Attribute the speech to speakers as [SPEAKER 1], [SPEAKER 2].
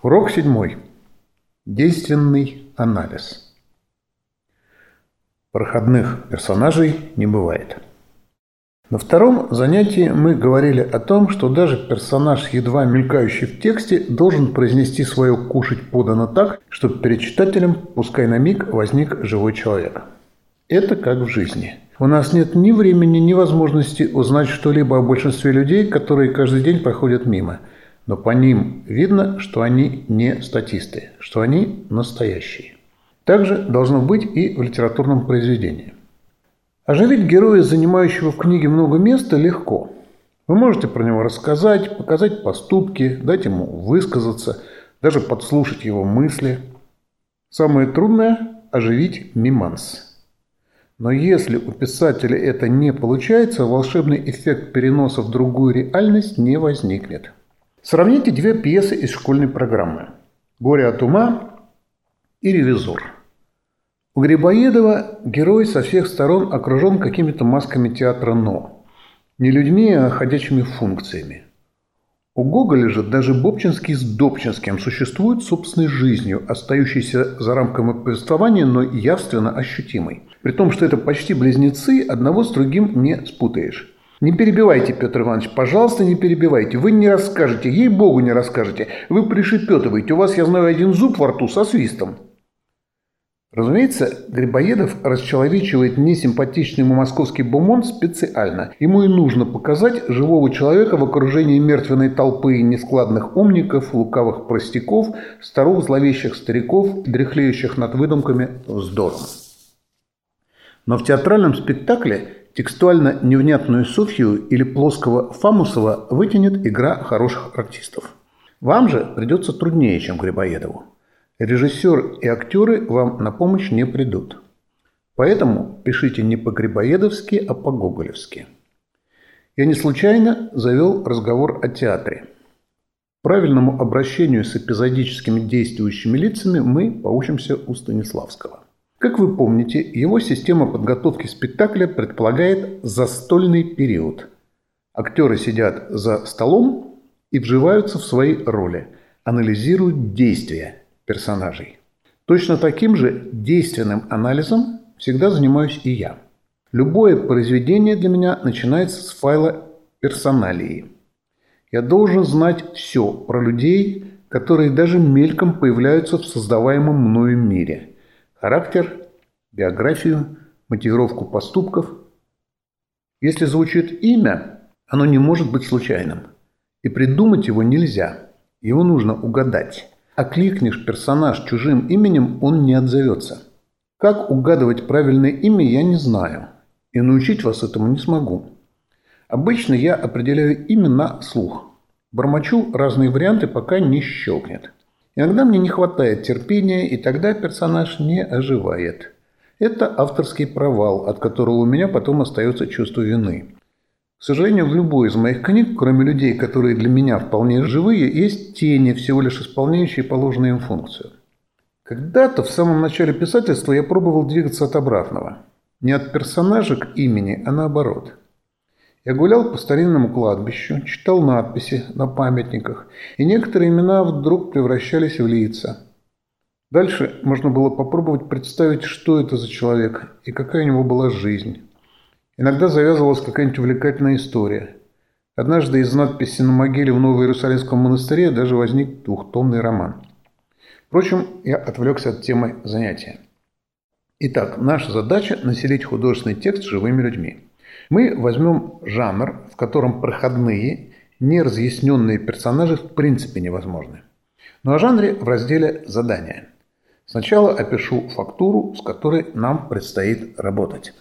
[SPEAKER 1] Урок седьмой. Действенный анализ. Проходных персонажей не бывает. На втором занятии мы говорили о том, что даже персонаж, едва мелькающий в тексте, должен произнести свое «кушать подано» так, чтобы перед читателем, пускай на миг, возник живой человек. Это как в жизни. У нас нет ни времени, ни возможности узнать что-либо о большинстве людей, которые каждый день проходят мимо – но по ним видно, что они не статисты, что они настоящие. Также должно быть и в литературном произведении. Оживить героя, занимающего в книге много места, легко. Вы можете про него рассказать, показать поступки, дать ему высказаться, даже подслушать его мысли. Самое трудное – оживить миманс. Но если у писателя это не получается, волшебный эффект переноса в другую реальность не возникнет – Сравните две пьесы из школьной программы «Горе от ума» и «Ревизор». У Грибоедова герой со всех сторон окружен какими-то масками театра «но». Не людьми, а ходячими функциями. У Гоголя же даже Бобчинский с Добчинским существуют собственной жизнью, остающейся за рамками повествования, но явственно ощутимой. При том, что это почти близнецы, одного с другим не спутаешь. Не перебивайте, Петр Иванович, пожалуйста, не перебивайте. Вы не расскажете, ей-богу не расскажете. Вы пришепетываете, у вас, я знаю, один зуб во рту со свистом. Разумеется, Грибоедов расчеловечивает несимпатичный ему московский бумон специально. Ему и нужно показать живого человека в окружении мертвенной толпы нескладных умников, лукавых простяков, старух зловещих стариков, дряхлеющих над выдумками вздором. Но в театральном спектакле Текстуально невнятную Софью или плоского Фамусова вытянет игра хороших артистов. Вам же придется труднее, чем Грибоедову. Режиссер и актеры вам на помощь не придут. Поэтому пишите не по-грибоедовски, а по-гоголевски. Я не случайно завел разговор о театре. Правильному обращению с эпизодическими действующими лицами мы поучимся у Станиславского. Как вы помните, его система подготовки спектакля предполагает застольный период. Актеры сидят за столом и вживаются в свои роли, анализируют действия персонажей. Точно таким же действенным анализом всегда занимаюсь и я. Любое произведение для меня начинается с файла персоналии. Я должен знать все про людей, которые даже мельком появляются в создаваемом мною мире – характер, биографию, мотивировку поступков. Если звучит имя, оно не может быть случайным. И придумать его нельзя. Его нужно угадать. А кликнешь персонаж чужим именем, он не отзовется. Как угадывать правильное имя, я не знаю. И научить вас этому не смогу. Обычно я определяю имя на слух. Бормочу разные варианты, пока не щелкнет. Иногда мне не хватает терпения, и тогда персонаж не оживает. Это авторский провал, от которого у меня потом остается чувство вины. К сожалению, в любой из моих книг, кроме людей, которые для меня вполне живые, есть тени, всего лишь исполняющие положенную им функцию. Когда-то в самом начале писательства я пробовал двигаться от обратного. Не от персонажа к имени, а наоборот – я гулял по старинному кладбищу, читал надписи на памятниках, и некоторые имена вдруг превращались в лица. Дальше можно было попробовать представить, что это за человек и какая у него была жизнь. Иногда завязывалась какая-нибудь увлекательная история. Однажды из надписи на могиле в Новоиерусалимском монастыре даже возник двухтомный роман. Впрочем, я отвлекся от темы занятия. Итак, наша задача – населить художественный текст живыми людьми – мы возьмем жанр, в котором проходные, неразъясненные персонажи в принципе невозможны. Ну о жанре в разделе «Задания». Сначала опишу фактуру, с которой нам предстоит работать.